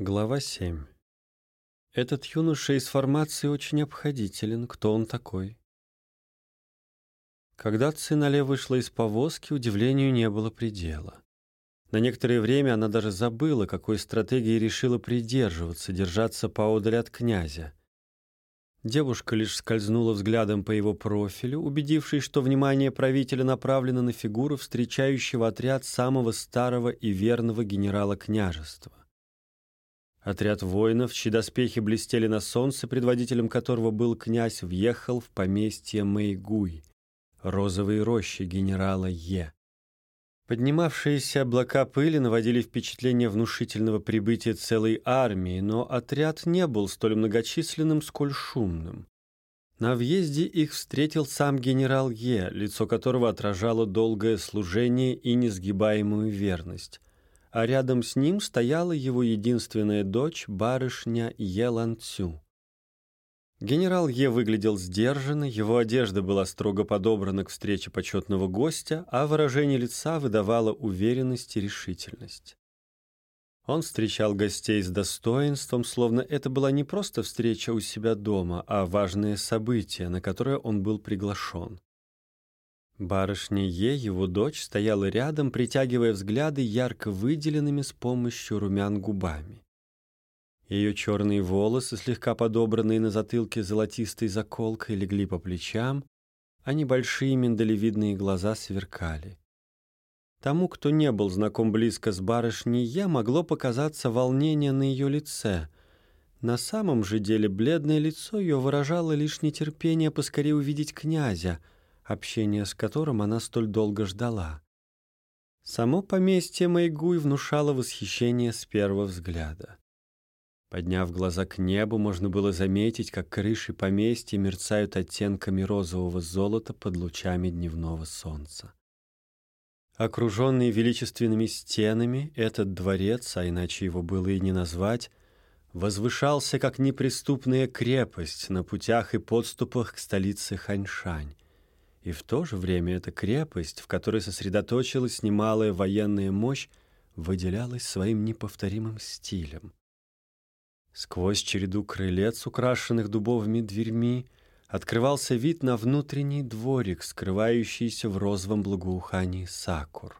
Глава 7. Этот юноша из формации очень обходителен. Кто он такой? Когда Цинале вышла из повозки, удивлению не было предела. На некоторое время она даже забыла, какой стратегии решила придерживаться, держаться поодаль от князя. Девушка лишь скользнула взглядом по его профилю, убедившись, что внимание правителя направлено на фигуру встречающего отряд самого старого и верного генерала княжества. Отряд воинов, чьи доспехи блестели на солнце, предводителем которого был князь, въехал в поместье Мэйгуй, розовые рощи генерала Е. Поднимавшиеся облака пыли наводили впечатление внушительного прибытия целой армии, но отряд не был столь многочисленным, сколь шумным. На въезде их встретил сам генерал Е, лицо которого отражало долгое служение и несгибаемую верность а рядом с ним стояла его единственная дочь, барышня Елан Цю. Генерал Е выглядел сдержанно, его одежда была строго подобрана к встрече почетного гостя, а выражение лица выдавало уверенность и решительность. Он встречал гостей с достоинством, словно это была не просто встреча у себя дома, а важное событие, на которое он был приглашен. Барышня Е, его дочь, стояла рядом, притягивая взгляды ярко выделенными с помощью румян губами. Ее черные волосы, слегка подобранные на затылке золотистой заколкой, легли по плечам, а небольшие миндалевидные глаза сверкали. Тому, кто не был знаком близко с барышней Е, могло показаться волнение на ее лице. На самом же деле бледное лицо ее выражало лишь нетерпение поскорее увидеть князя — общения с которым она столь долго ждала. Само поместье Майгуй внушало восхищение с первого взгляда. Подняв глаза к небу, можно было заметить, как крыши поместья мерцают оттенками розового золота под лучами дневного солнца. Окруженный величественными стенами, этот дворец, а иначе его было и не назвать, возвышался как неприступная крепость на путях и подступах к столице Ханьшань. И в то же время эта крепость, в которой сосредоточилась немалая военная мощь, выделялась своим неповторимым стилем. Сквозь череду крылец, украшенных дубовыми дверьми, открывался вид на внутренний дворик, скрывающийся в розовом благоухании сакур.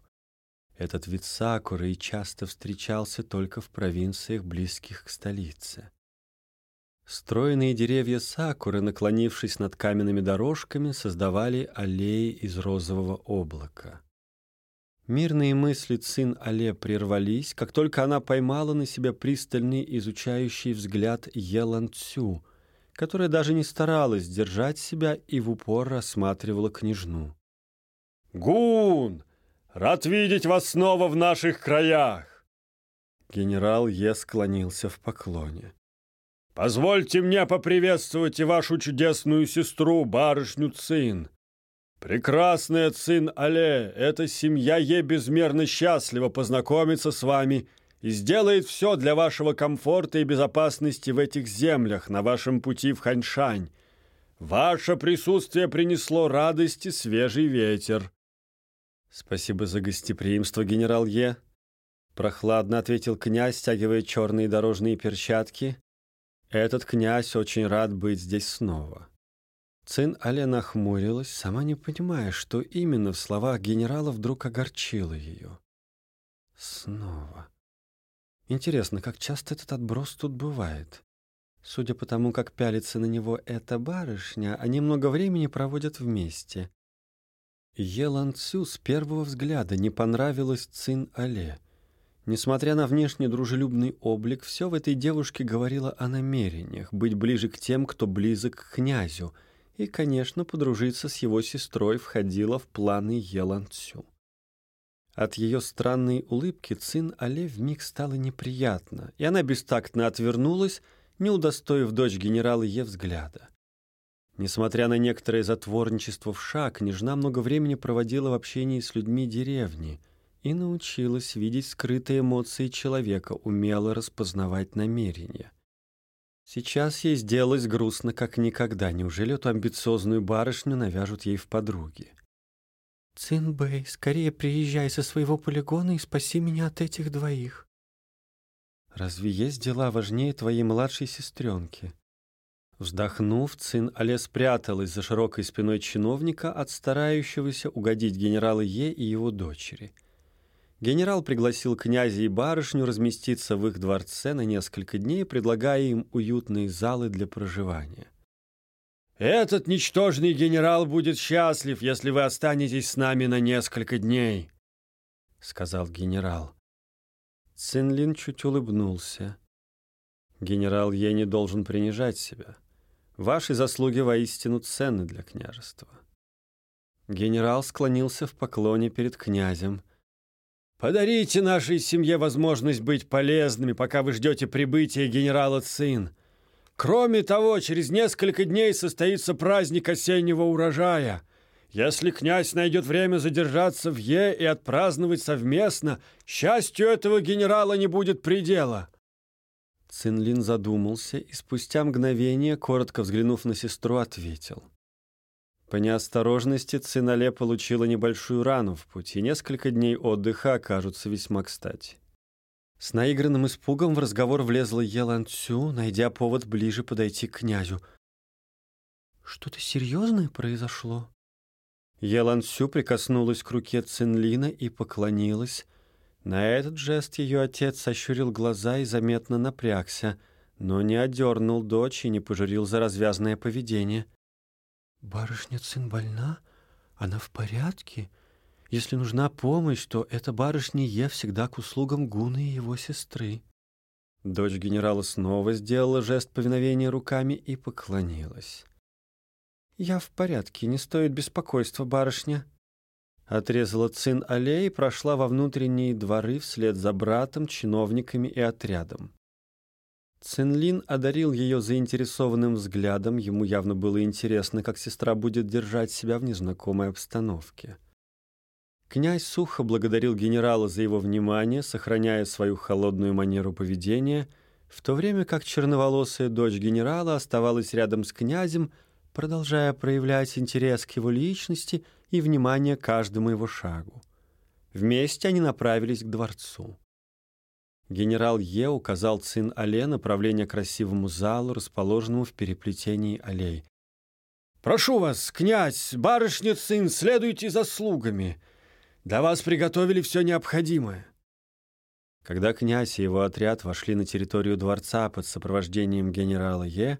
Этот вид сакуры и часто встречался только в провинциях, близких к столице. Стройные деревья сакуры, наклонившись над каменными дорожками, создавали аллеи из розового облака. Мирные мысли Цин Але прервались, как только она поймала на себя пристальный изучающий взгляд Елан Цю, которая даже не старалась держать себя и в упор рассматривала княжну. «Гун! Рад видеть вас снова в наших краях!» Генерал Е склонился в поклоне. Позвольте мне поприветствовать и вашу чудесную сестру, барышню Цин. Прекрасная Цин Але, эта семья ей безмерно счастлива познакомиться с вами и сделает все для вашего комфорта и безопасности в этих землях на вашем пути в Ханьшань. Ваше присутствие принесло радость и свежий ветер. Спасибо за гостеприимство, генерал Е. Прохладно ответил князь, стягивая черные дорожные перчатки этот князь очень рад быть здесь снова. Цин Але нахмурилась, сама не понимая, что именно в словах генерала вдруг огорчило ее. Снова. Интересно, как часто этот отброс тут бывает? Судя по тому, как пялится на него эта барышня, они много времени проводят вместе. Елан Цю с первого взгляда не понравилась Цин Але — Несмотря на внешне дружелюбный облик, все в этой девушке говорило о намерениях быть ближе к тем, кто близок к князю, и, конечно, подружиться с его сестрой входило в планы Еланцю. От ее странной улыбки Цин Але вмиг стало неприятно, и она бестактно отвернулась, не удостоив дочь генерала Е взгляда. Несмотря на некоторое затворничество в шаг, княжна много времени проводила в общении с людьми деревни — и научилась видеть скрытые эмоции человека, умело распознавать намерения. Сейчас ей сделалось грустно, как никогда. Неужели эту амбициозную барышню навяжут ей в подруги? «Цинбэй, скорее приезжай со своего полигона и спаси меня от этих двоих». Разве есть дела важнее твоей младшей сестренки?» Вздохнув, Цин Але спряталась за широкой спиной чиновника от старающегося угодить генерала Е и его дочери. Генерал пригласил князя и барышню разместиться в их дворце на несколько дней, предлагая им уютные залы для проживания. «Этот ничтожный генерал будет счастлив, если вы останетесь с нами на несколько дней», — сказал генерал. Цинлин чуть улыбнулся. «Генерал Е не должен принижать себя. Ваши заслуги воистину ценны для княжества». Генерал склонился в поклоне перед князем. «Подарите нашей семье возможность быть полезными, пока вы ждете прибытия генерала Цин. Кроме того, через несколько дней состоится праздник осеннего урожая. Если князь найдет время задержаться в Е и отпраздновать совместно, счастью этого генерала не будет предела». Цинлин задумался и спустя мгновение, коротко взглянув на сестру, ответил. По неосторожности Цинале получила небольшую рану в пути. Несколько дней отдыха окажутся весьма кстати. С наигранным испугом в разговор влезла Елан Цю, найдя повод ближе подойти к князю. «Что-то серьезное произошло?» Елан Цю прикоснулась к руке Цинлина и поклонилась, на этот жест ее отец сощурил глаза и заметно напрягся, но не одернул дочь и не пожурил за развязное поведение. «Барышня сын больна? Она в порядке? Если нужна помощь, то эта барышня Е всегда к услугам Гуны и его сестры». Дочь генерала снова сделала жест повиновения руками и поклонилась. «Я в порядке, не стоит беспокойства, барышня», Отрезала Цин аллеи и прошла во внутренние дворы вслед за братом, чиновниками и отрядом. Цинлин одарил ее заинтересованным взглядом, ему явно было интересно, как сестра будет держать себя в незнакомой обстановке. Князь сухо благодарил генерала за его внимание, сохраняя свою холодную манеру поведения, в то время как черноволосая дочь генерала оставалась рядом с князем, продолжая проявлять интерес к его личности – и внимание каждому его шагу. Вместе они направились к дворцу. Генерал Е указал Цин Але направление к красивому залу, расположенному в переплетении аллей. «Прошу вас, князь, барышня Цин, следуйте за слугами. Для вас приготовили все необходимое». Когда князь и его отряд вошли на территорию дворца под сопровождением генерала Е,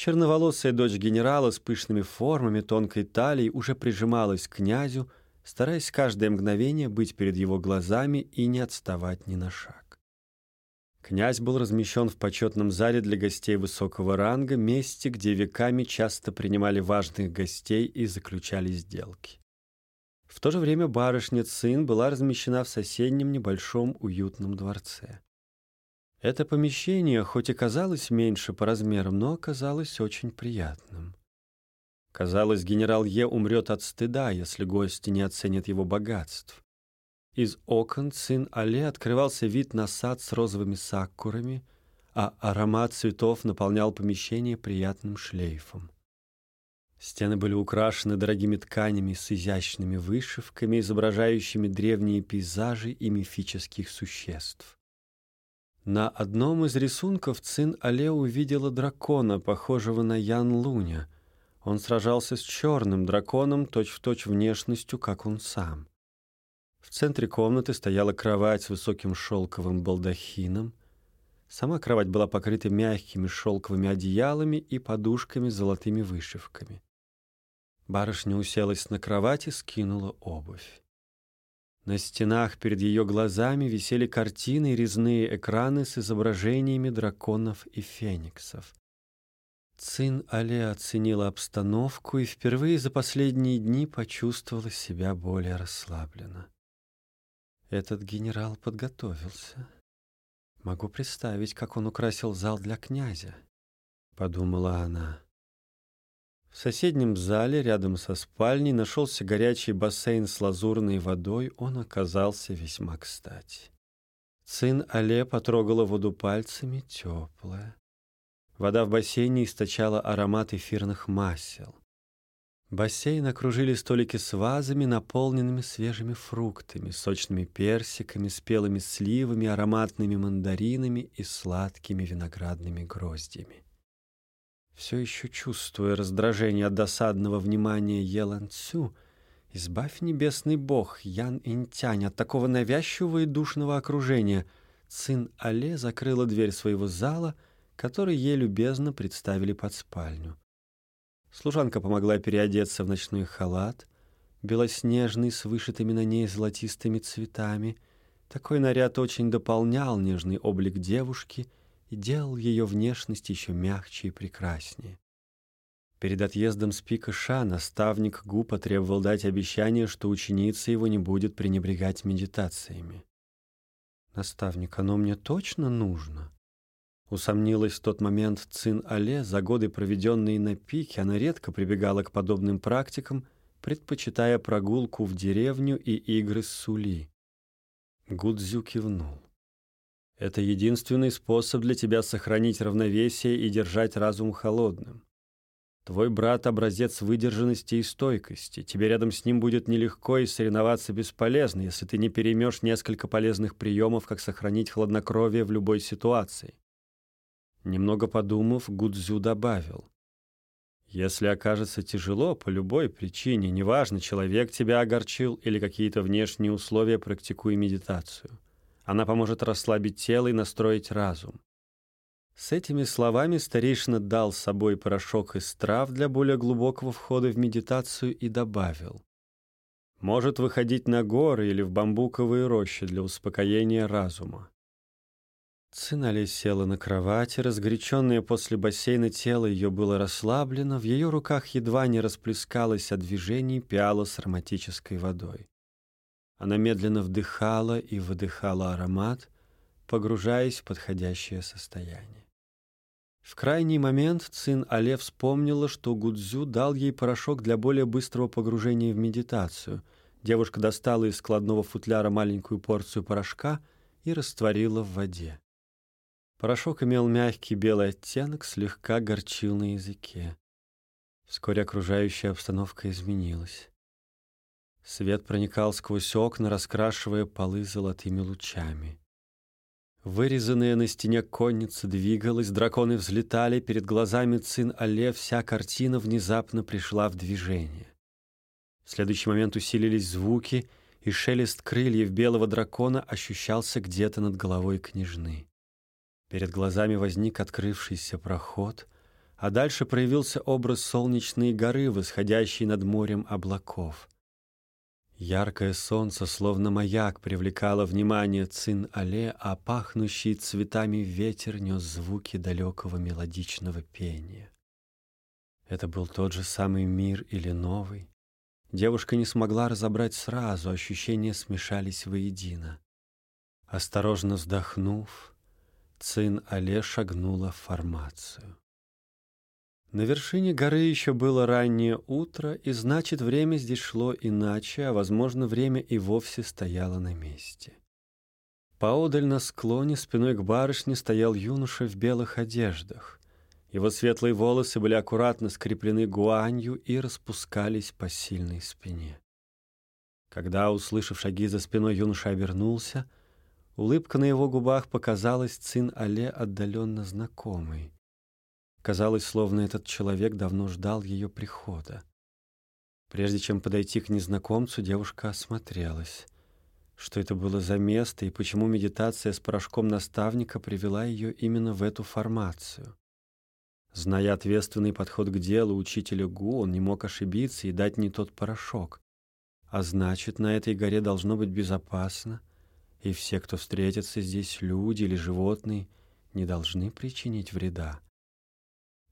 Черноволосая дочь генерала с пышными формами, тонкой талией уже прижималась к князю, стараясь каждое мгновение быть перед его глазами и не отставать ни на шаг. Князь был размещен в почетном зале для гостей высокого ранга, месте, где веками часто принимали важных гостей и заключали сделки. В то же время барышня Цин была размещена в соседнем небольшом уютном дворце. Это помещение, хоть и казалось меньше по размерам, но оказалось очень приятным. Казалось, генерал Е умрет от стыда, если гости не оценят его богатств. Из окон сын Але открывался вид на сад с розовыми саккурами, а аромат цветов наполнял помещение приятным шлейфом. Стены были украшены дорогими тканями с изящными вышивками, изображающими древние пейзажи и мифических существ. На одном из рисунков Цин Але увидела дракона, похожего на Ян Луня. Он сражался с черным драконом, точь-в-точь точь внешностью, как он сам. В центре комнаты стояла кровать с высоким шелковым балдахином. Сама кровать была покрыта мягкими шелковыми одеялами и подушками с золотыми вышивками. Барышня уселась на кровать и скинула обувь. На стенах перед ее глазами висели картины и резные экраны с изображениями драконов и фениксов. Цин Але оценила обстановку и впервые за последние дни почувствовала себя более расслабленно. Этот генерал подготовился. Могу представить, как он украсил зал для князя, подумала она. В соседнем зале, рядом со спальней, нашелся горячий бассейн с лазурной водой, он оказался весьма кстати. Сын Але потрогала воду пальцами, теплая. Вода в бассейне источала аромат эфирных масел. Бассейн окружили столики с вазами, наполненными свежими фруктами, сочными персиками, спелыми сливами, ароматными мандаринами и сладкими виноградными гроздями. Все еще чувствуя раздражение от досадного внимания Елан Цю, избавь небесный бог Ян Интянь от такого навязчивого и душного окружения, Цин Але закрыла дверь своего зала, который ей любезно представили под спальню. Служанка помогла переодеться в ночной халат, белоснежный с вышитыми на ней золотистыми цветами. Такой наряд очень дополнял нежный облик девушки и делал ее внешность еще мягче и прекраснее. Перед отъездом с пика Ша наставник Гу потребовал дать обещание, что ученица его не будет пренебрегать медитациями. «Наставник, оно мне точно нужно?» Усомнилась в тот момент Цин Але, за годы, проведенные на пике, она редко прибегала к подобным практикам, предпочитая прогулку в деревню и игры с Сули. Гудзю кивнул. «Это единственный способ для тебя сохранить равновесие и держать разум холодным. Твой брат — образец выдержанности и стойкости. Тебе рядом с ним будет нелегко и соревноваться бесполезно, если ты не переймешь несколько полезных приемов, как сохранить хладнокровие в любой ситуации. Немного подумав, Гудзю добавил. «Если окажется тяжело по любой причине, неважно, человек тебя огорчил или какие-то внешние условия, практикуй медитацию. Она поможет расслабить тело и настроить разум». С этими словами старейшина дал с собой порошок из трав для более глубокого входа в медитацию и добавил. «Может выходить на горы или в бамбуковые рощи для успокоения разума. Цинали села на кровати, разгоряченное после бассейна тело ее было расслаблено, в ее руках едва не расплескалось от движений пиала с ароматической водой. Она медленно вдыхала и выдыхала аромат, погружаясь в подходящее состояние. В крайний момент Цин Але вспомнила, что Гудзю дал ей порошок для более быстрого погружения в медитацию. Девушка достала из складного футляра маленькую порцию порошка и растворила в воде. Порошок имел мягкий белый оттенок, слегка горчил на языке. Вскоре окружающая обстановка изменилась. Свет проникал сквозь окна, раскрашивая полы золотыми лучами. Вырезанная на стене конница двигалась, драконы взлетали, перед глазами Цин Але вся картина внезапно пришла в движение. В следующий момент усилились звуки, и шелест крыльев белого дракона ощущался где-то над головой княжны. Перед глазами возник открывшийся проход, а дальше проявился образ солнечной горы, восходящей над морем облаков. Яркое солнце, словно маяк, привлекало внимание Цин-Але, а пахнущий цветами ветер нес звуки далекого мелодичного пения. Это был тот же самый мир или новый? Девушка не смогла разобрать сразу, ощущения смешались воедино. Осторожно вздохнув, Цин Але шагнула в формацию. На вершине горы еще было раннее утро, и значит, время здесь шло иначе, а, возможно, время и вовсе стояло на месте. Поодаль на склоне спиной к барышне стоял юноша в белых одеждах. Его светлые волосы были аккуратно скреплены гуанью и распускались по сильной спине. Когда, услышав шаги за спиной, юноша обернулся — Улыбка на его губах показалась Цин Але отдаленно знакомой. Казалось, словно этот человек давно ждал ее прихода. Прежде чем подойти к незнакомцу, девушка осмотрелась. Что это было за место и почему медитация с порошком наставника привела ее именно в эту формацию? Зная ответственный подход к делу учителя Гу, он не мог ошибиться и дать не тот порошок. А значит, на этой горе должно быть безопасно — и все, кто встретятся здесь, люди или животные, не должны причинить вреда.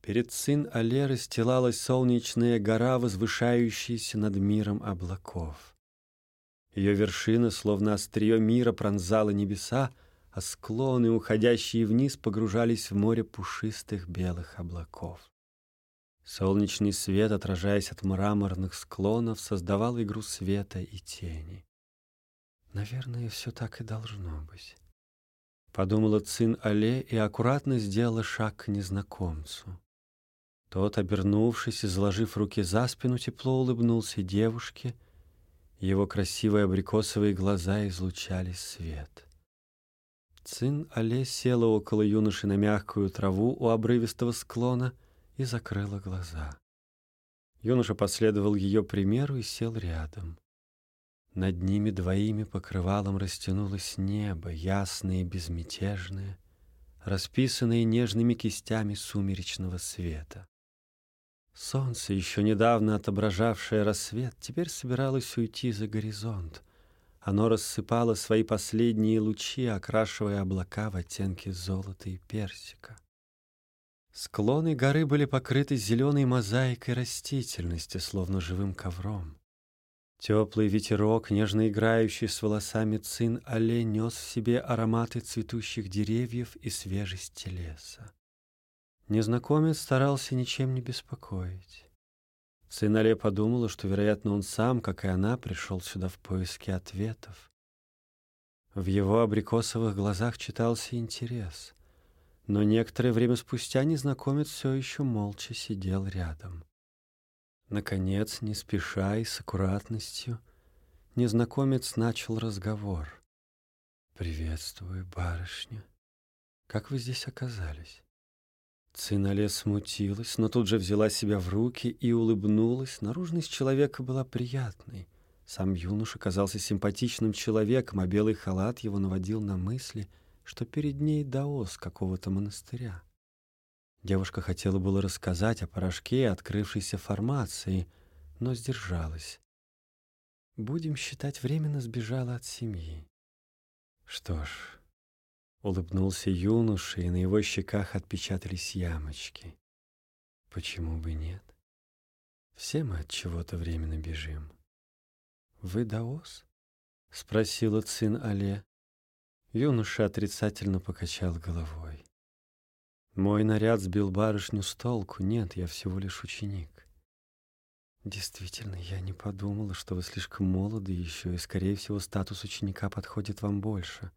Перед сын Але расстилалась солнечная гора, возвышающаяся над миром облаков. Ее вершина, словно острие мира, пронзала небеса, а склоны, уходящие вниз, погружались в море пушистых белых облаков. Солнечный свет, отражаясь от мраморных склонов, создавал игру света и тени. Наверное, все так и должно быть. Подумала Цин Але и аккуратно сделала шаг к незнакомцу. Тот, обернувшись и заложив руки за спину, тепло улыбнулся девушке. Его красивые абрикосовые глаза излучали свет. Цин Але села около юноши на мягкую траву у обрывистого склона и закрыла глаза. Юноша последовал ее примеру и сел рядом. Над ними двоими покрывалом растянулось небо, ясное и безмятежное, расписанное нежными кистями сумеречного света. Солнце, еще недавно отображавшее рассвет, теперь собиралось уйти за горизонт. Оно рассыпало свои последние лучи, окрашивая облака в оттенки золота и персика. Склоны горы были покрыты зеленой мозаикой растительности, словно живым ковром. Теплый ветерок, нежно играющий с волосами цин алле, нес в себе ароматы цветущих деревьев и свежести леса. Незнакомец старался ничем не беспокоить. Цинале подумала, что, вероятно, он сам, как и она, пришел сюда в поиске ответов. В его абрикосовых глазах читался интерес, но некоторое время спустя незнакомец все еще молча сидел рядом. Наконец, не спеша и с аккуратностью, незнакомец начал разговор. «Приветствую, барышня. Как вы здесь оказались?» Цинале смутилась, но тут же взяла себя в руки и улыбнулась. Наружность человека была приятной. Сам юноша казался симпатичным человеком, а белый халат его наводил на мысли, что перед ней даос какого-то монастыря. Девушка хотела было рассказать о порошке открывшейся формации, но сдержалась. Будем считать, временно сбежала от семьи. Что ж, Улыбнулся юноша, и на его щеках отпечатались ямочки. Почему бы нет? Все мы от чего-то временно бежим. Вы даос? Спросила сын Але. Юноша отрицательно покачал головой. Мой наряд сбил барышню с толку. Нет, я всего лишь ученик. Действительно, я не подумала, что вы слишком молоды еще, и, скорее всего, статус ученика подходит вам больше.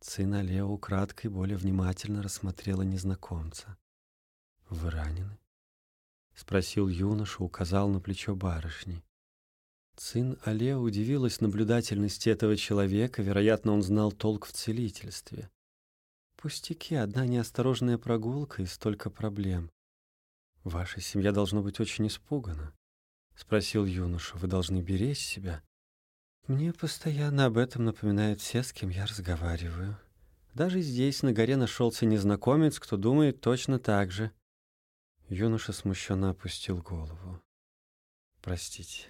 Цина Лео украдкой более внимательно рассмотрела незнакомца. «Вы ранены?» — спросил юноша, указал на плечо барышни. Цин Але удивилась наблюдательности этого человека, вероятно, он знал толк в целительстве. «Пустяки, одна неосторожная прогулка и столько проблем. Ваша семья должна быть очень испугана», — спросил юноша. «Вы должны беречь себя». Мне постоянно об этом напоминают все, с кем я разговариваю. Даже здесь, на горе, нашелся незнакомец, кто думает точно так же. Юноша смущенно опустил голову. Простите,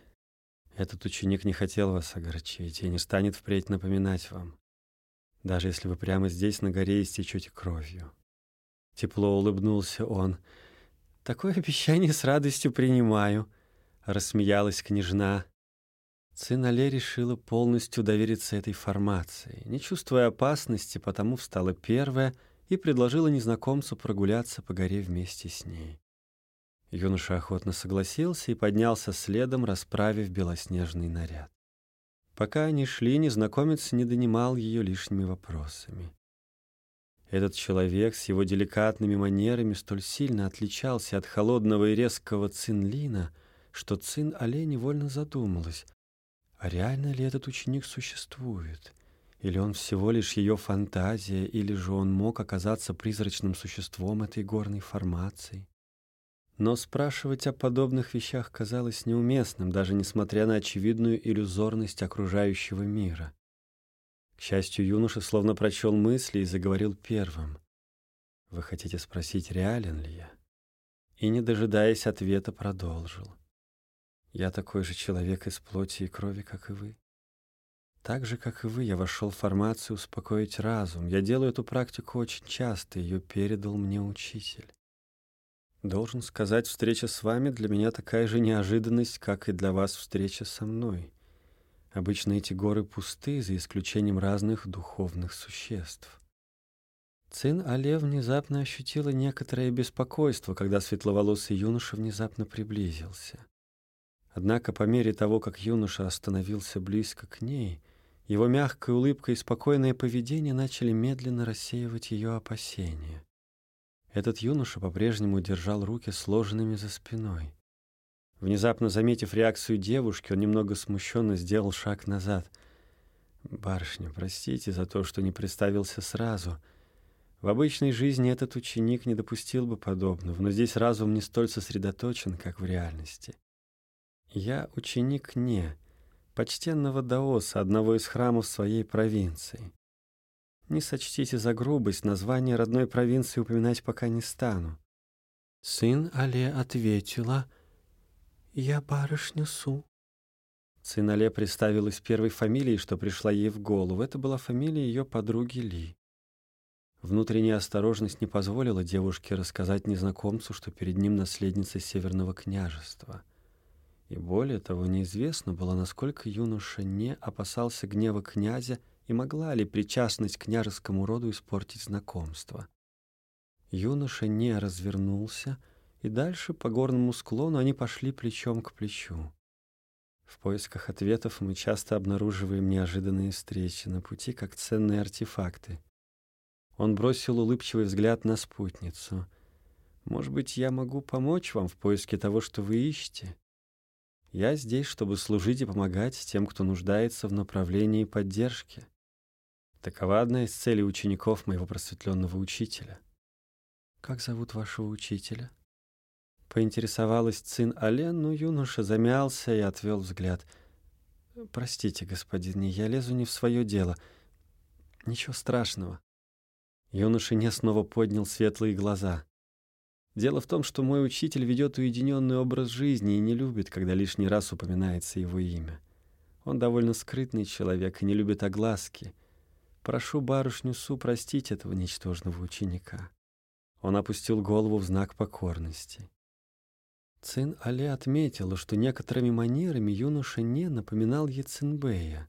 этот ученик не хотел вас огорчить и не станет впредь напоминать вам, даже если вы прямо здесь, на горе, истечете кровью. Тепло улыбнулся он. Такое обещание с радостью принимаю, рассмеялась княжна. Цинале решила полностью довериться этой формации. Не чувствуя опасности, потому встала первая и предложила незнакомцу прогуляться по горе вместе с ней. Юноша охотно согласился и поднялся следом, расправив белоснежный наряд. Пока они шли, незнакомец не донимал ее лишними вопросами. Этот человек с его деликатными манерами столь сильно отличался от холодного и резкого Цинлина, что Цин Але невольно задумалась, а реально ли этот ученик существует? Или он всего лишь ее фантазия, или же он мог оказаться призрачным существом этой горной формации? Но спрашивать о подобных вещах казалось неуместным, даже несмотря на очевидную иллюзорность окружающего мира. К счастью, юноша словно прочел мысли и заговорил первым. «Вы хотите спросить, реален ли я?» И, не дожидаясь ответа, продолжил. Я такой же человек из плоти и крови, как и вы. Так же, как и вы, я вошел в формацию успокоить разум. Я делаю эту практику очень часто, ее передал мне учитель. Должен сказать, встреча с вами для меня такая же неожиданность, как и для вас встреча со мной. Обычно эти горы пусты, за исключением разных духовных существ. Цин Але внезапно ощутила некоторое беспокойство, когда светловолосый юноша внезапно приблизился. Однако по мере того, как юноша остановился близко к ней, его мягкая улыбка и спокойное поведение начали медленно рассеивать ее опасения. Этот юноша по-прежнему держал руки сложенными за спиной. Внезапно заметив реакцию девушки, он немного смущенно сделал шаг назад. «Барышня, простите за то, что не представился сразу. В обычной жизни этот ученик не допустил бы подобного, но здесь разум не столь сосредоточен, как в реальности. Я ученик не почтенного даоса, одного из храмов своей провинции. Не сочтите за грубость, название родной провинции упоминать пока не стану. Сын Але ответила, «Я барышня Су». Сын Але представилась первой фамилией, что пришла ей в голову. Это была фамилия ее подруги Ли. Внутренняя осторожность не позволила девушке рассказать незнакомцу, что перед ним наследница Северного княжества. И более того, неизвестно было, насколько юноша не опасался гнева князя и могла ли причастность к княжескому роду испортить знакомство. Юноша не развернулся, и дальше по горному склону они пошли плечом к плечу. В поисках ответов мы часто обнаруживаем неожиданные встречи на пути, как ценные артефакты. Он бросил улыбчивый взгляд на спутницу. «Может быть, я могу помочь вам в поиске того, что вы ищете? Я здесь, чтобы служить и помогать тем, кто нуждается в направлении поддержки». Такова одна из целей учеников моего просветленного учителя. «Как зовут вашего учителя?» Поинтересовалась Цин Ален, но юноша замялся и отвел взгляд. «Простите, господин, я лезу не в свое дело. Ничего страшного». Юноша не снова поднял светлые глаза. «Дело в том, что мой учитель ведет уединенный образ жизни и не любит, когда лишний раз упоминается его имя. Он довольно скрытный человек и не любит огласки». Прошу барышню Су простить этого ничтожного ученика. Он опустил голову в знак покорности. Цин Але отметила, что некоторыми манерами юноша не напоминал Яцинбея.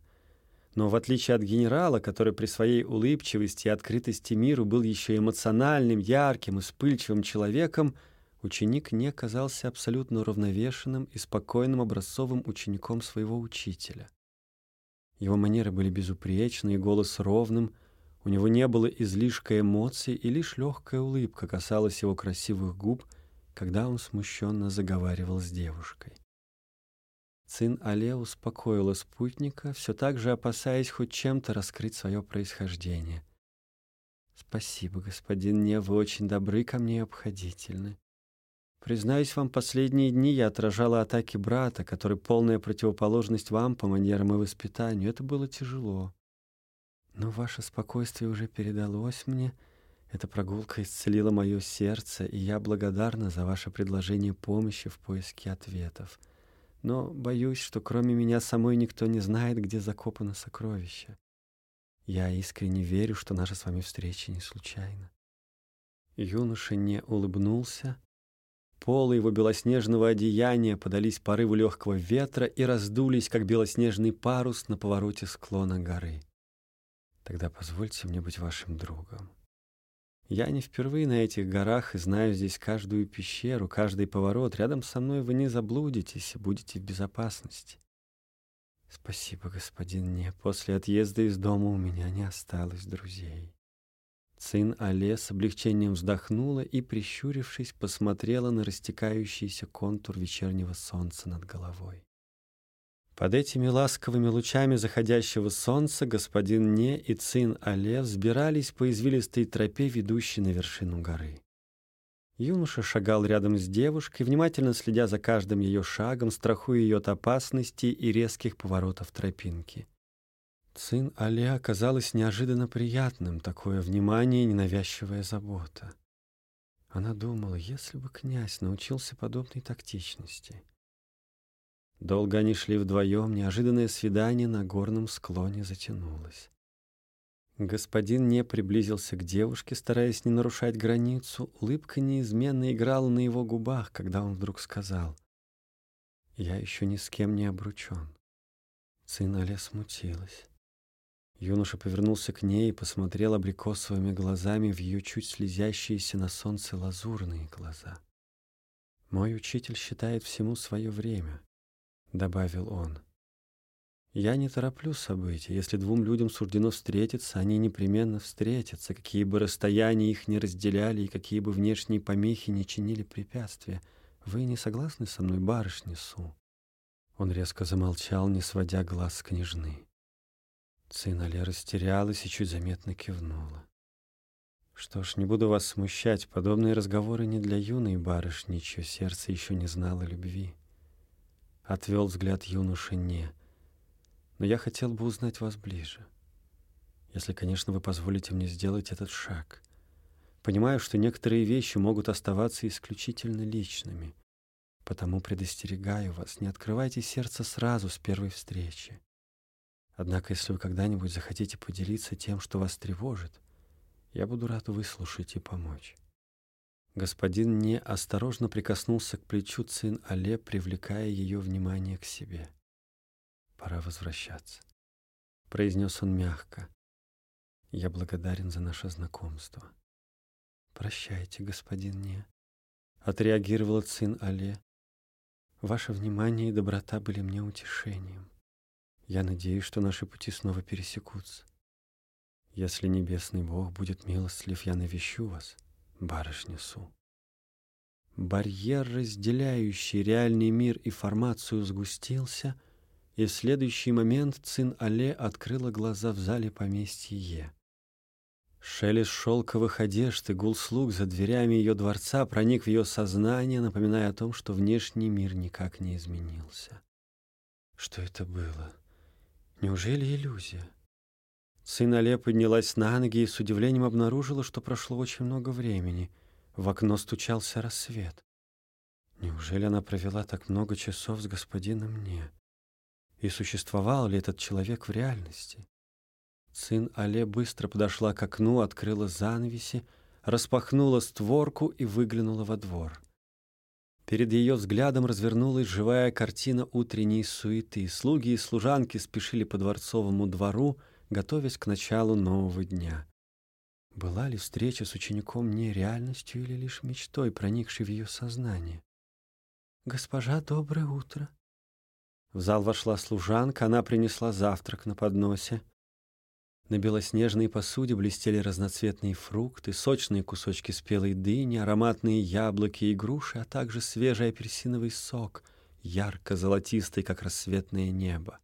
Но в отличие от генерала, который при своей улыбчивости и открытости миру был еще эмоциональным, ярким и вспыльчивым человеком, ученик не казался абсолютно уравновешенным и спокойным образцовым учеником своего учителя. Его манеры были безупречны и голос ровным, у него не было излишка эмоций, и лишь легкая улыбка касалась его красивых губ, когда он смущенно заговаривал с девушкой. Цин Але успокоила спутника, все так же опасаясь хоть чем-то раскрыть свое происхождение. «Спасибо, господин, не вы очень добры ко мне и обходительны. Признаюсь вам, последние дни я отражала атаки брата, который полная противоположность вам по манерам и воспитанию. Это было тяжело. Но ваше спокойствие уже передалось мне. Эта прогулка исцелила мое сердце, и я благодарна за ваше предложение помощи в поиске ответов. Но боюсь, что кроме меня самой никто не знает, где закопано сокровище. Я искренне верю, что наша с вами встреча не случайна. Юноша не улыбнулся, Полы его белоснежного одеяния подались порыву легкого ветра и раздулись, как белоснежный парус на повороте склона горы. Тогда позвольте мне быть вашим другом. Я не впервые на этих горах и знаю здесь каждую пещеру, каждый поворот. Рядом со мной вы не заблудитесь и будете в безопасности. Спасибо, господин Не. После отъезда из дома у меня не осталось друзей. Цин Але с облегчением вздохнула и, прищурившись, посмотрела на растекающийся контур вечернего солнца над головой. Под этими ласковыми лучами заходящего солнца господин Не и Цин Але взбирались по извилистой тропе, ведущей на вершину горы. Юноша шагал рядом с девушкой, внимательно следя за каждым ее шагом, страхуя ее от опасности и резких поворотов тропинки. Сын Али оказалось неожиданно приятным, такое внимание и ненавязчивая забота. Она думала, если бы князь научился подобной тактичности. Долго они шли вдвоем, неожиданное свидание на горном склоне затянулось. Господин не приблизился к девушке, стараясь не нарушать границу. Улыбка неизменно играла на его губах, когда он вдруг сказал, «Я еще ни с кем не обручен». Аля смутилась. Юноша повернулся к ней и посмотрел абрикосовыми глазами в ее чуть слезящиеся на солнце лазурные глаза. «Мой учитель считает всему свое время», — добавил он. Я не тороплю события. Если двум людям суждено встретиться, они непременно встретятся, какие бы расстояния их не разделяли и какие бы внешние помехи не чинили препятствия. Вы не согласны со мной, барышня Су?» Он резко замолчал, не сводя глаз с княжны. Цинале растерялась и чуть заметно кивнула. «Что ж, не буду вас смущать. Подобные разговоры не для юной барышни, чье сердце еще не знало любви». Отвел взгляд юноши не но я хотел бы узнать вас ближе. Если, конечно, вы позволите мне сделать этот шаг. Понимаю, что некоторые вещи могут оставаться исключительно личными, потому предостерегаю вас, не открывайте сердце сразу с первой встречи. Однако, если вы когда-нибудь захотите поделиться тем, что вас тревожит, я буду рад выслушать и помочь. Господин не осторожно прикоснулся к плечу Цин Але, привлекая ее внимание к себе. Пора возвращаться, произнес он мягко. Я благодарен за наше знакомство. Прощайте, господин Не, отреагировала сын Але. Ваше внимание и доброта были мне утешением. Я надеюсь, что наши пути снова пересекутся. Если небесный Бог будет милостлив, я навещу вас, барышня Су. Барьер, разделяющий реальный мир и формацию, сгустился — и в следующий момент Цин Але открыла глаза в зале поместья Е. Шелест шелковых одежд и гул слуг за дверями ее дворца проник в ее сознание, напоминая о том, что внешний мир никак не изменился. Что это было? Неужели иллюзия? Цин Але поднялась на ноги и с удивлением обнаружила, что прошло очень много времени. В окно стучался рассвет. Неужели она провела так много часов с господином Не? и существовал ли этот человек в реальности. Сын Але быстро подошла к окну, открыла занавеси, распахнула створку и выглянула во двор. Перед ее взглядом развернулась живая картина утренней суеты. Слуги и служанки спешили по дворцовому двору, готовясь к началу нового дня. Была ли встреча с учеником не реальностью или лишь мечтой, проникшей в ее сознание? «Госпожа, доброе утро!» В зал вошла служанка, она принесла завтрак на подносе. На белоснежной посуде блестели разноцветные фрукты, сочные кусочки спелой дыни, ароматные яблоки и груши, а также свежий апельсиновый сок, ярко-золотистый, как рассветное небо.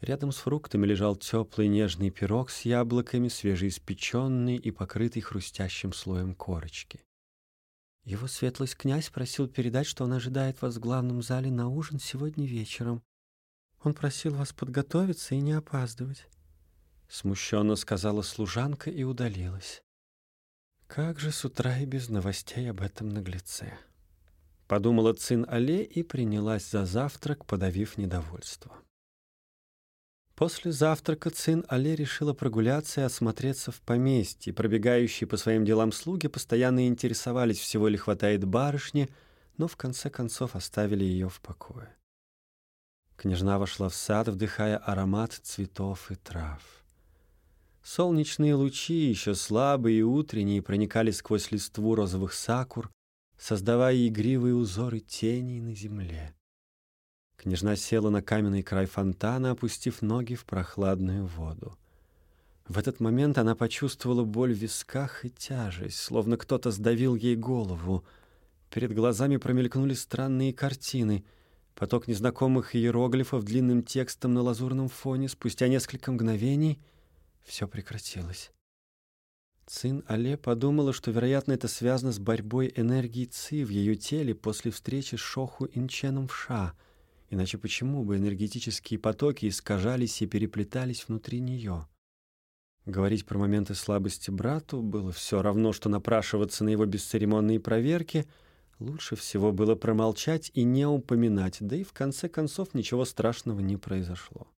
Рядом с фруктами лежал теплый нежный пирог с яблоками, свежеиспеченный и покрытый хрустящим слоем корочки. Его светлость князь просил передать, что он ожидает вас в главном зале на ужин сегодня вечером. Он просил вас подготовиться и не опаздывать. Смущенно сказала служанка и удалилась. Как же с утра и без новостей об этом наглеце. Подумала Цин Але и принялась за завтрак, подавив недовольство. После завтрака Цин Але решила прогуляться и осмотреться в поместье. Пробегающие по своим делам слуги постоянно интересовались, всего ли хватает барышни, но в конце концов оставили ее в покое. Княжна вошла в сад, вдыхая аромат цветов и трав. Солнечные лучи, еще слабые и утренние, проникали сквозь листву розовых сакур, создавая игривые узоры теней на земле. Княжна села на каменный край фонтана, опустив ноги в прохладную воду. В этот момент она почувствовала боль в висках и тяжесть, словно кто-то сдавил ей голову. Перед глазами промелькнули странные картины. Поток незнакомых иероглифов длинным текстом на лазурном фоне. Спустя несколько мгновений все прекратилось. Цин Але подумала, что, вероятно, это связано с борьбой энергии Ци в ее теле после встречи с Шоху Инченом в Ша — Иначе почему бы энергетические потоки искажались и переплетались внутри нее? Говорить про моменты слабости брату было все равно, что напрашиваться на его бесцеремонные проверки. Лучше всего было промолчать и не упоминать, да и в конце концов ничего страшного не произошло.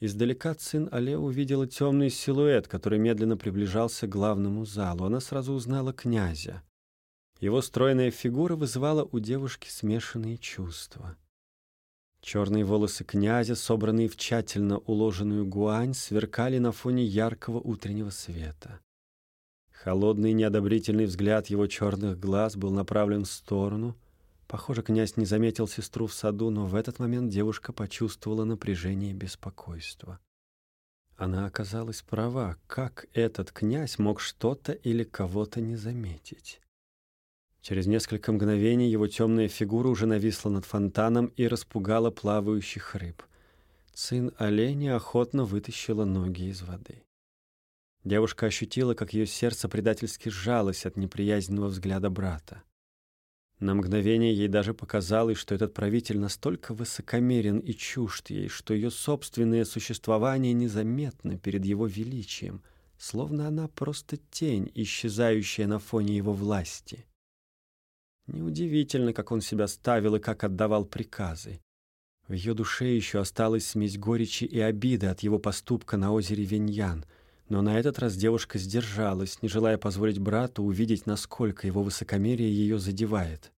Издалека Цин Але увидела темный силуэт, который медленно приближался к главному залу. Она сразу узнала князя. Его стройная фигура вызывала у девушки смешанные чувства. Черные волосы князя, собранные в тщательно уложенную гуань, сверкали на фоне яркого утреннего света. Холодный неодобрительный взгляд его черных глаз был направлен в сторону, Похоже, князь не заметил сестру в саду, но в этот момент девушка почувствовала напряжение и беспокойство. Она оказалась права. Как этот князь мог что-то или кого-то не заметить? Через несколько мгновений его темная фигура уже нависла над фонтаном и распугала плавающих рыб. Сын оленя охотно вытащила ноги из воды. Девушка ощутила, как ее сердце предательски сжалось от неприязненного взгляда брата. На мгновение ей даже показалось, что этот правитель настолько высокомерен и чужд ей, что ее собственное существование незаметно перед его величием, словно она просто тень, исчезающая на фоне его власти. Неудивительно, как он себя ставил и как отдавал приказы. В ее душе еще осталась смесь горечи и обиды от его поступка на озере Веньян — но на этот раз девушка сдержалась, не желая позволить брату увидеть, насколько его высокомерие ее задевает.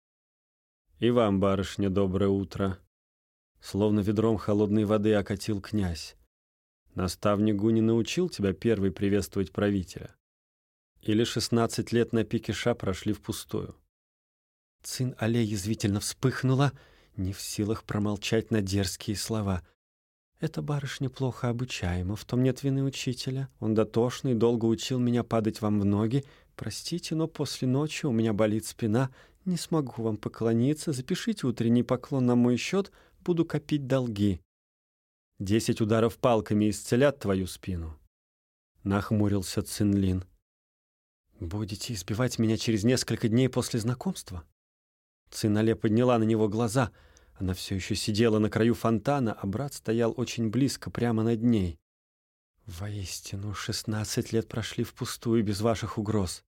«И вам, барышня, доброе утро!» Словно ведром холодной воды окатил князь. «Наставник Гуни научил тебя первый приветствовать правителя? Или шестнадцать лет на пике ша прошли впустую?» Цин Але язвительно вспыхнула, не в силах промолчать на дерзкие слова — эта барышня плохо обучаема, в том нет вины учителя. Он дотошный, долго учил меня падать вам в ноги. Простите, но после ночи у меня болит спина. Не смогу вам поклониться. Запишите утренний поклон на мой счет, буду копить долги. Десять ударов палками исцелят твою спину. Нахмурился Цинлин. Будете избивать меня через несколько дней после знакомства? Цинале подняла на него глаза — она все еще сидела на краю фонтана, а брат стоял очень близко, прямо над ней. «Воистину, шестнадцать лет прошли впустую без ваших угроз».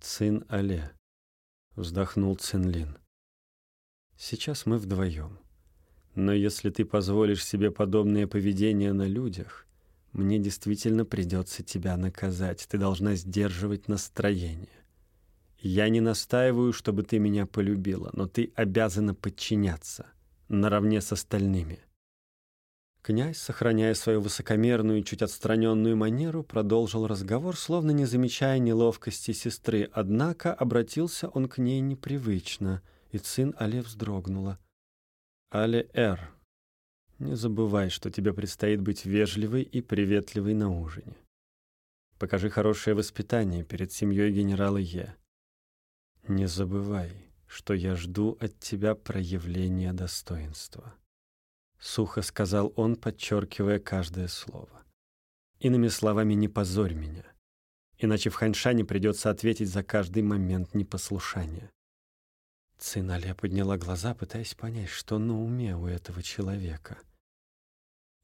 «Цин Але», — вздохнул Цинлин. «Сейчас мы вдвоем. Но если ты позволишь себе подобное поведение на людях, мне действительно придется тебя наказать. Ты должна сдерживать настроение. Я не настаиваю, чтобы ты меня полюбила, но ты обязана подчиняться наравне с остальными. Князь, сохраняя свою высокомерную и чуть отстраненную манеру, продолжил разговор, словно не замечая неловкости сестры, однако обратился он к ней непривычно, и сын Але вздрогнула. «Але Эр, не забывай, что тебе предстоит быть вежливой и приветливой на ужине. Покажи хорошее воспитание перед семьей генерала Е. Не забывай, что я жду от тебя проявления достоинства. Сухо сказал он, подчеркивая каждое слово. Иными словами, не позорь меня, иначе в Ханьшане придется ответить за каждый момент непослушания. Циналия подняла глаза, пытаясь понять, что на уме у этого человека.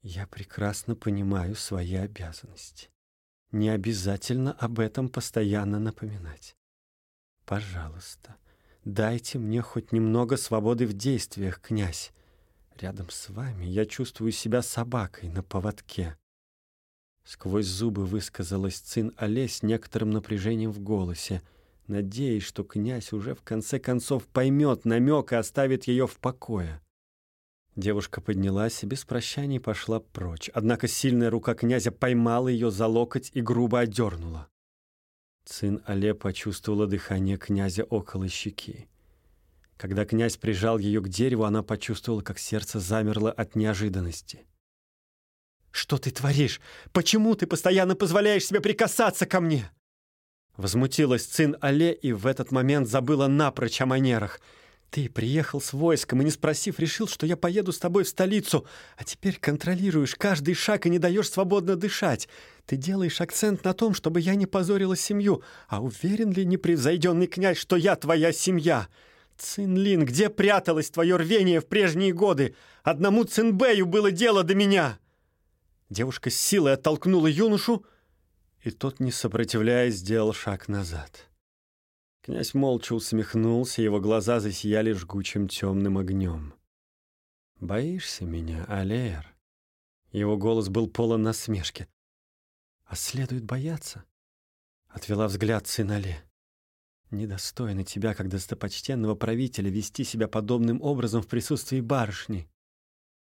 «Я прекрасно понимаю свои обязанности. Не обязательно об этом постоянно напоминать. Пожалуйста, дайте мне хоть немного свободы в действиях, князь. Рядом с вами я чувствую себя собакой на поводке. Сквозь зубы высказалась Цин Але с некоторым напряжением в голосе, надеясь, что князь уже в конце концов поймет намек и оставит ее в покое. Девушка поднялась и без прощаний пошла прочь, однако сильная рука князя поймала ее за локоть и грубо одернула. Сын Але почувствовала дыхание князя около щеки. Когда князь прижал ее к дереву, она почувствовала, как сердце замерло от неожиданности. «Что ты творишь? Почему ты постоянно позволяешь себе прикасаться ко мне?» Возмутилась сын Але и в этот момент забыла напрочь о манерах — ты приехал с войском и, не спросив, решил, что я поеду с тобой в столицу, а теперь контролируешь каждый шаг и не даешь свободно дышать. Ты делаешь акцент на том, чтобы я не позорила семью. А уверен ли непревзойденный князь, что я твоя семья? Цинлин, где пряталось твое рвение в прежние годы? Одному Цинбэю было дело до меня!» Девушка с силой оттолкнула юношу, и тот, не сопротивляясь, сделал шаг назад. Князь молча усмехнулся, его глаза засияли жгучим темным огнем. «Боишься меня, Алеер?» Его голос был полон насмешки. «А следует бояться?» Отвела взгляд сынале. «Недостойно тебя, как достопочтенного правителя, вести себя подобным образом в присутствии барышни»,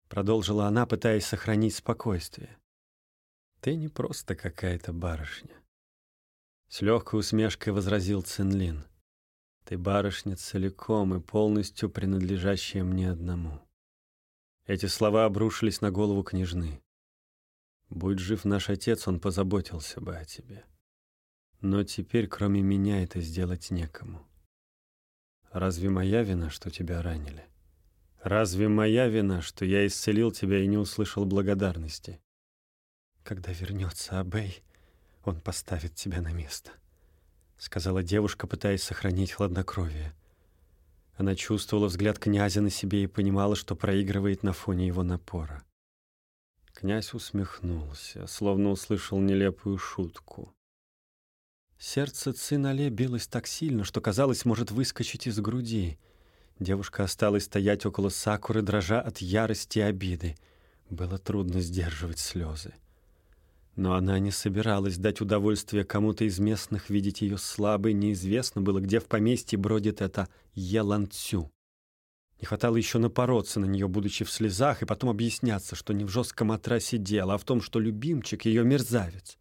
продолжила она, пытаясь сохранить спокойствие. «Ты не просто какая-то барышня». С легкой усмешкой возразил Цинлин. Ты барышня целиком и полностью принадлежащая мне одному. Эти слова обрушились на голову княжны. Будь жив наш отец, он позаботился бы о тебе. Но теперь, кроме меня, это сделать некому. Разве моя вина, что тебя ранили? Разве моя вина, что я исцелил тебя и не услышал благодарности? Когда вернется Абей, он поставит тебя на место. — сказала девушка, пытаясь сохранить хладнокровие. Она чувствовала взгляд князя на себе и понимала, что проигрывает на фоне его напора. Князь усмехнулся, словно услышал нелепую шутку. Сердце Цинале билось так сильно, что, казалось, может выскочить из груди. Девушка осталась стоять около Сакуры, дрожа от ярости и обиды. Было трудно сдерживать слезы. Но она не собиралась дать удовольствие кому-то из местных видеть ее слабой, неизвестно было, где в поместье бродит эта Еланцю. Не хватало еще напороться на нее, будучи в слезах, и потом объясняться, что не в жестком отрасе дело, а в том, что любимчик — ее мерзавец.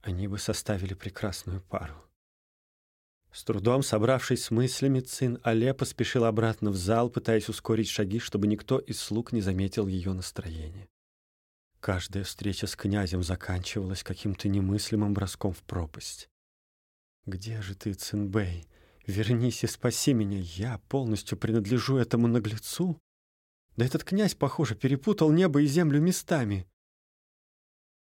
Они бы составили прекрасную пару. С трудом собравшись с мыслями, Цин Але поспешил обратно в зал, пытаясь ускорить шаги, чтобы никто из слуг не заметил ее настроение. Каждая встреча с князем заканчивалась каким-то немыслимым броском в пропасть. «Где же ты, Цинбэй? Вернись и спаси меня. Я полностью принадлежу этому наглецу? Да этот князь, похоже, перепутал небо и землю местами».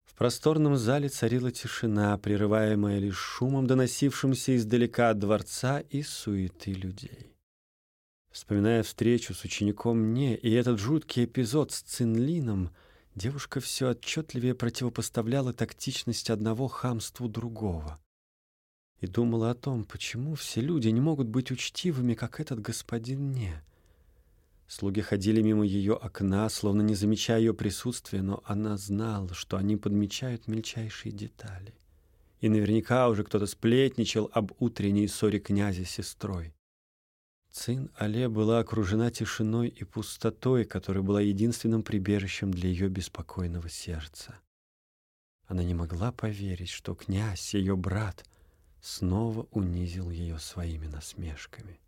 В просторном зале царила тишина, прерываемая лишь шумом, доносившимся издалека от дворца и суеты людей. Вспоминая встречу с учеником Не и этот жуткий эпизод с Цинлином — Девушка все отчетливее противопоставляла тактичность одного хамству другого. И думала о том, почему все люди не могут быть учтивыми, как этот господин не. Слуги ходили мимо ее окна, словно не замечая ее присутствия, но она знала, что они подмечают мельчайшие детали. И наверняка уже кто-то сплетничал об утренней ссоре князя с сестрой. Цин Але была окружена тишиной и пустотой, которая была единственным прибежищем для ее беспокойного сердца. Она не могла поверить, что князь, ее брат, снова унизил ее своими насмешками.